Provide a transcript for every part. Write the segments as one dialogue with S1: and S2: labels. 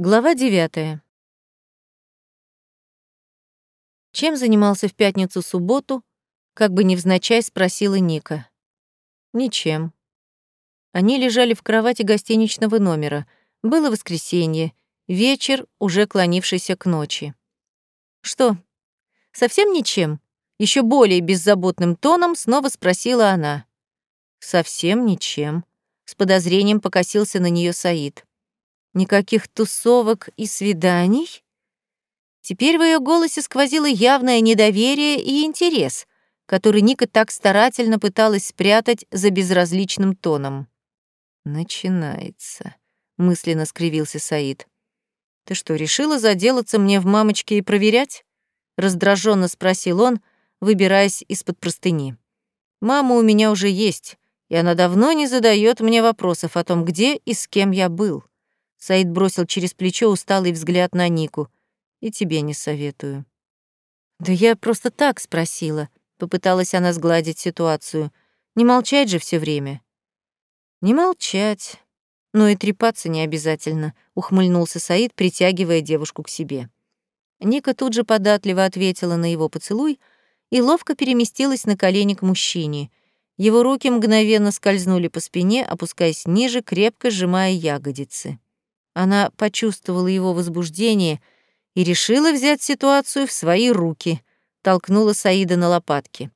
S1: Глава девятая. Чем занимался в пятницу-субботу, как бы невзначай спросила Ника. Ничем. Они лежали в кровати гостиничного номера. Было воскресенье, вечер, уже клонившийся к ночи. Что, совсем ничем? Еще более беззаботным тоном снова спросила она. Совсем ничем. С подозрением покосился на нее Саид. Никаких тусовок и свиданий? Теперь в ее голосе сквозило явное недоверие и интерес, который Ника так старательно пыталась спрятать за безразличным тоном. «Начинается», — мысленно скривился Саид. «Ты что, решила заделаться мне в мамочке и проверять?» — раздраженно спросил он, выбираясь из-под простыни. «Мама у меня уже есть, и она давно не задает мне вопросов о том, где и с кем я был. Саид бросил через плечо усталый взгляд на Нику. «И тебе не советую». «Да я просто так спросила», — попыталась она сгладить ситуацию. «Не молчать же все время». «Не молчать, но и трепаться не обязательно», — ухмыльнулся Саид, притягивая девушку к себе. Ника тут же податливо ответила на его поцелуй и ловко переместилась на колени к мужчине. Его руки мгновенно скользнули по спине, опускаясь ниже, крепко сжимая ягодицы. Она почувствовала его возбуждение и решила взять ситуацию в свои руки, толкнула Саида на лопатки.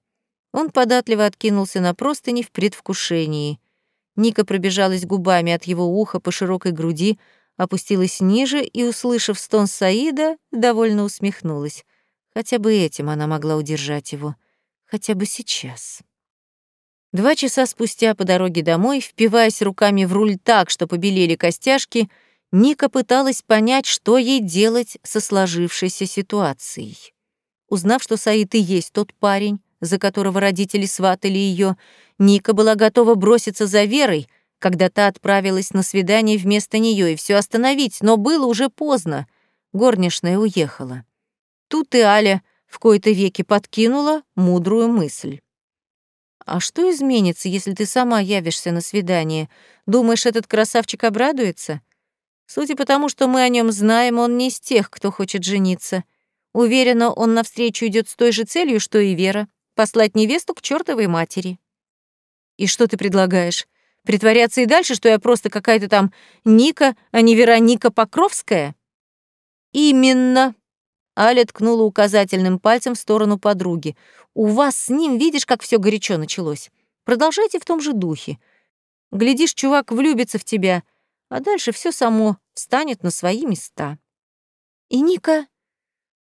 S1: Он податливо откинулся на простыни в предвкушении. Ника пробежалась губами от его уха по широкой груди, опустилась ниже и, услышав стон Саида, довольно усмехнулась. Хотя бы этим она могла удержать его. Хотя бы сейчас. Два часа спустя по дороге домой, впиваясь руками в руль так, что побелели костяшки, Ника пыталась понять, что ей делать со сложившейся ситуацией. Узнав, что Саид и есть тот парень, за которого родители сватали ее, Ника была готова броситься за Верой, когда та отправилась на свидание вместо нее и все остановить, но было уже поздно. Горничная уехала. Тут и Аля в кои-то веки подкинула мудрую мысль. «А что изменится, если ты сама явишься на свидание? Думаешь, этот красавчик обрадуется?» Судя по тому, что мы о нем знаем, он не из тех, кто хочет жениться. Уверена, он навстречу идет с той же целью, что и Вера — послать невесту к чертовой матери. И что ты предлагаешь? Притворяться и дальше, что я просто какая-то там Ника, а не Вероника Покровская? Именно. Аля ткнула указательным пальцем в сторону подруги. У вас с ним, видишь, как все горячо началось. Продолжайте в том же духе. Глядишь, чувак влюбится в тебя, а дальше все само встанет на свои места. И Ника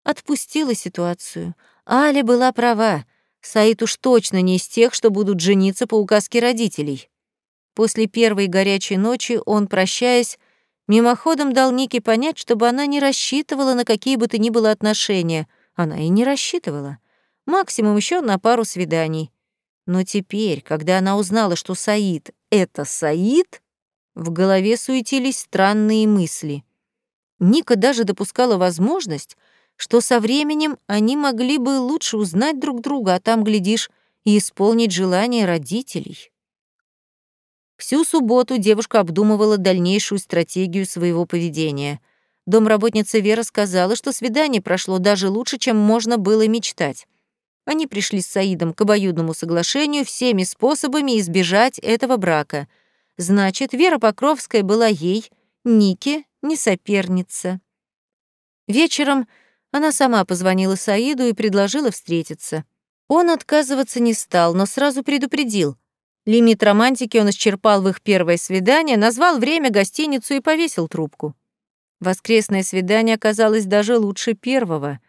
S1: отпустила ситуацию. Аля была права. Саид уж точно не из тех, что будут жениться по указке родителей. После первой горячей ночи он, прощаясь, мимоходом дал Нике понять, чтобы она не рассчитывала на какие бы то ни было отношения. Она и не рассчитывала. Максимум еще на пару свиданий. Но теперь, когда она узнала, что Саид — это Саид, в голове суетились странные мысли. Ника даже допускала возможность, что со временем они могли бы лучше узнать друг друга, а там, глядишь, и исполнить желания родителей. Всю субботу девушка обдумывала дальнейшую стратегию своего поведения. Домработница Вера сказала, что свидание прошло даже лучше, чем можно было мечтать. Они пришли с Саидом к обоюдному соглашению всеми способами избежать этого брака — Значит, Вера Покровская была ей, Нике, не соперница. Вечером она сама позвонила Саиду и предложила встретиться. Он отказываться не стал, но сразу предупредил. Лимит романтики он исчерпал в их первое свидание, назвал время, гостиницу и повесил трубку. Воскресное свидание оказалось даже лучше первого.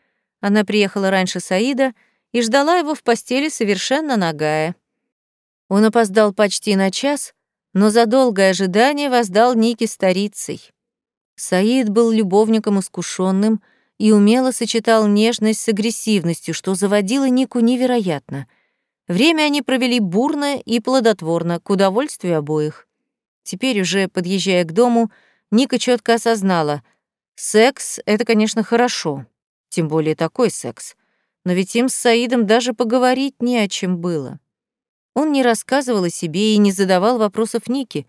S1: Она приехала раньше Саида и ждала его в постели совершенно нагая. Он опоздал почти на час, но за долгое ожидание воздал Ники старицей. Саид был любовником искушенным и умело сочетал нежность с агрессивностью, что заводило Нику невероятно. Время они провели бурно и плодотворно, к удовольствию обоих. Теперь уже, подъезжая к дому, Ника четко осознала, секс — это, конечно, хорошо, тем более такой секс, но ведь им с Саидом даже поговорить не о чем было. Он не рассказывал о себе и не задавал вопросов Нике.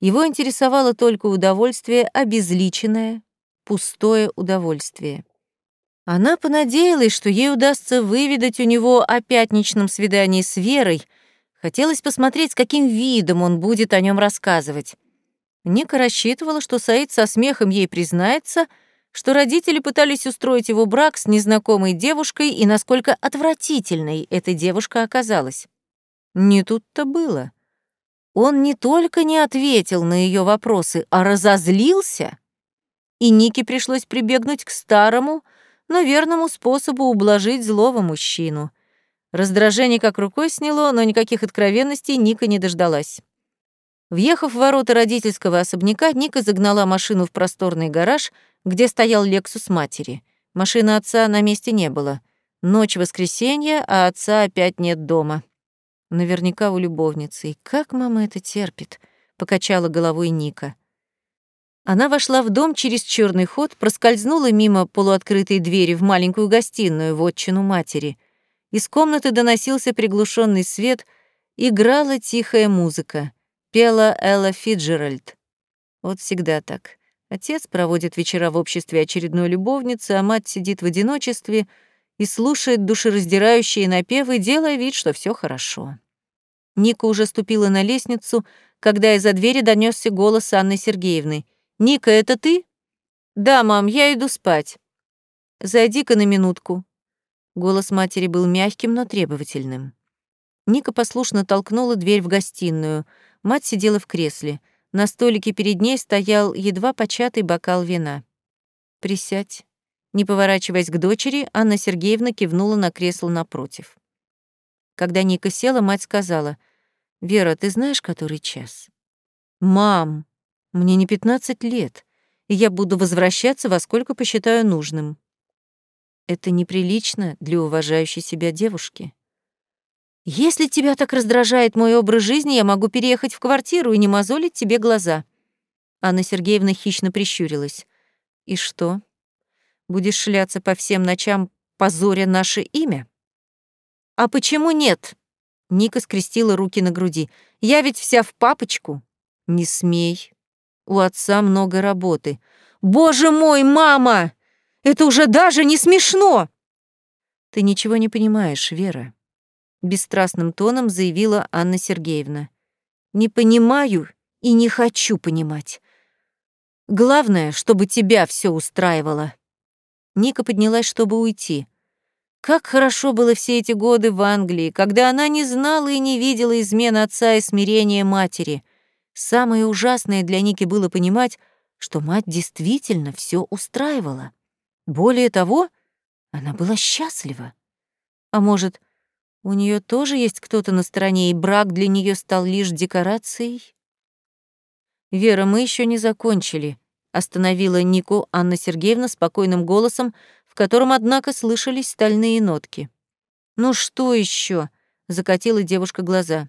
S1: Его интересовало только удовольствие обезличенное, пустое удовольствие. Она понадеялась, что ей удастся выведать у него о пятничном свидании с Верой. Хотелось посмотреть, с каким видом он будет о нем рассказывать. Ника рассчитывала, что Саид со смехом ей признается, что родители пытались устроить его брак с незнакомой девушкой и насколько отвратительной эта девушка оказалась. Не тут-то было. Он не только не ответил на ее вопросы, а разозлился. И Нике пришлось прибегнуть к старому, но верному способу ублажить злого мужчину. Раздражение как рукой сняло, но никаких откровенностей Ника не дождалась. Въехав в ворота родительского особняка, Ника загнала машину в просторный гараж, где стоял Лексус матери. Машины отца на месте не было. Ночь воскресенья, а отца опять нет дома. Наверняка у любовницы. И как мама это терпит? Покачала головой Ника. Она вошла в дом через черный ход, проскользнула мимо полуоткрытой двери в маленькую гостиную в отчину матери. Из комнаты доносился приглушенный свет, играла тихая музыка. Пела Элла Фиджеральд. Вот всегда так. Отец проводит вечера в обществе очередной любовницы, а мать сидит в одиночестве и слушает душераздирающие напевы, делая вид, что все хорошо. Ника уже ступила на лестницу, когда из-за двери донесся голос Анны Сергеевны. «Ника, это ты?» «Да, мам, я иду спать». «Зайди-ка на минутку». Голос матери был мягким, но требовательным. Ника послушно толкнула дверь в гостиную. Мать сидела в кресле. На столике перед ней стоял едва початый бокал вина. «Присядь». Не поворачиваясь к дочери, Анна Сергеевна кивнула на кресло напротив. Когда Ника села, мать сказала, «Вера, ты знаешь, который час?» «Мам!» Мне не 15 лет, и я буду возвращаться во сколько посчитаю нужным. Это неприлично для уважающей себя девушки. Если тебя так раздражает мой образ жизни, я могу переехать в квартиру и не мозолить тебе глаза. Анна Сергеевна хищно прищурилась. И что? Будешь шляться по всем ночам, позоря наше имя? А почему нет? Ника скрестила руки на груди. Я ведь вся в папочку. Не смей, у отца много работы. «Боже мой, мама! Это уже даже не смешно!» «Ты ничего не понимаешь, Вера», — бесстрастным тоном заявила Анна Сергеевна. «Не понимаю и не хочу понимать. Главное, чтобы тебя все устраивало». Ника поднялась, чтобы уйти. Как хорошо было все эти годы в Англии, когда она не знала и не видела измен отца и смирения матери — Самое ужасное для Ники было понимать, что мать действительно все устраивала. Более того, она была счастлива. А может, у нее тоже есть кто-то на стороне, и брак для нее стал лишь декорацией? «Вера, мы еще не закончили», — остановила Нику Анна Сергеевна спокойным голосом, в котором, однако, слышались стальные нотки. «Ну что еще? закатила девушка глаза.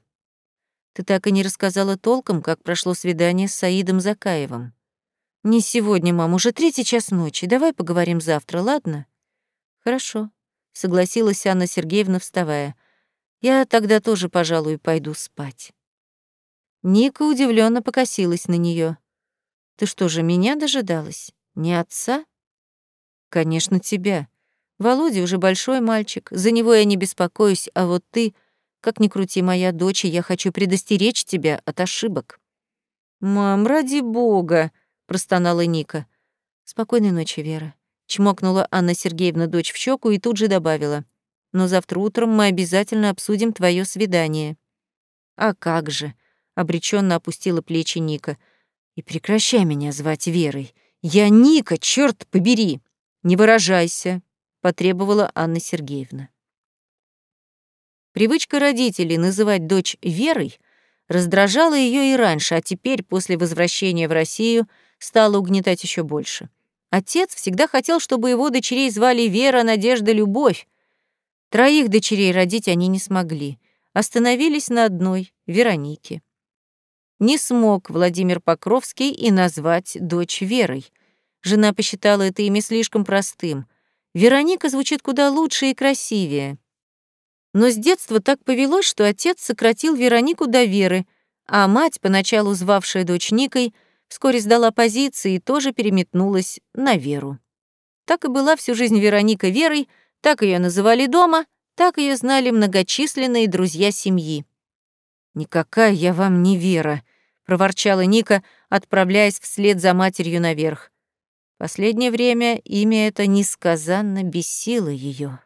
S1: Ты так и не рассказала толком, как прошло свидание с Саидом Закаевым. Не сегодня, мам, уже третий час ночи. Давай поговорим завтра, ладно? Хорошо, согласилась Анна Сергеевна, вставая. Я тогда тоже, пожалуй, пойду спать. Ника удивленно покосилась на нее. Ты что же, меня дожидалась? Не отца? Конечно, тебя. Володя уже большой мальчик, за него я не беспокоюсь, а вот ты как ни крути, моя дочь, я хочу предостеречь тебя от ошибок». «Мам, ради бога!» — простонала Ника. «Спокойной ночи, Вера», — чмокнула Анна Сергеевна дочь в щеку и тут же добавила. «Но завтра утром мы обязательно обсудим твое свидание». «А как же!» — обреченно опустила плечи Ника. «И прекращай меня звать Верой. Я Ника, черт побери!» «Не выражайся», — потребовала Анна Сергеевна. Привычка родителей называть дочь Верой раздражала ее и раньше, а теперь, после возвращения в Россию, стала угнетать еще больше. Отец всегда хотел, чтобы его дочерей звали Вера, Надежда, Любовь. Троих дочерей родить они не смогли. Остановились на одной — Веронике. Не смог Владимир Покровский и назвать дочь Верой. Жена посчитала это имя слишком простым. Вероника звучит куда лучше и красивее. Но с детства так повелось, что отец сократил Веронику до Веры, а мать, поначалу звавшая дочь Никой, вскоре сдала позиции и тоже переметнулась на Веру. Так и была всю жизнь Вероника Верой, так ее называли дома, так ее знали многочисленные друзья семьи. «Никакая я вам не Вера», — проворчала Ника, отправляясь вслед за матерью наверх. Последнее время имя это несказанно бесило ее.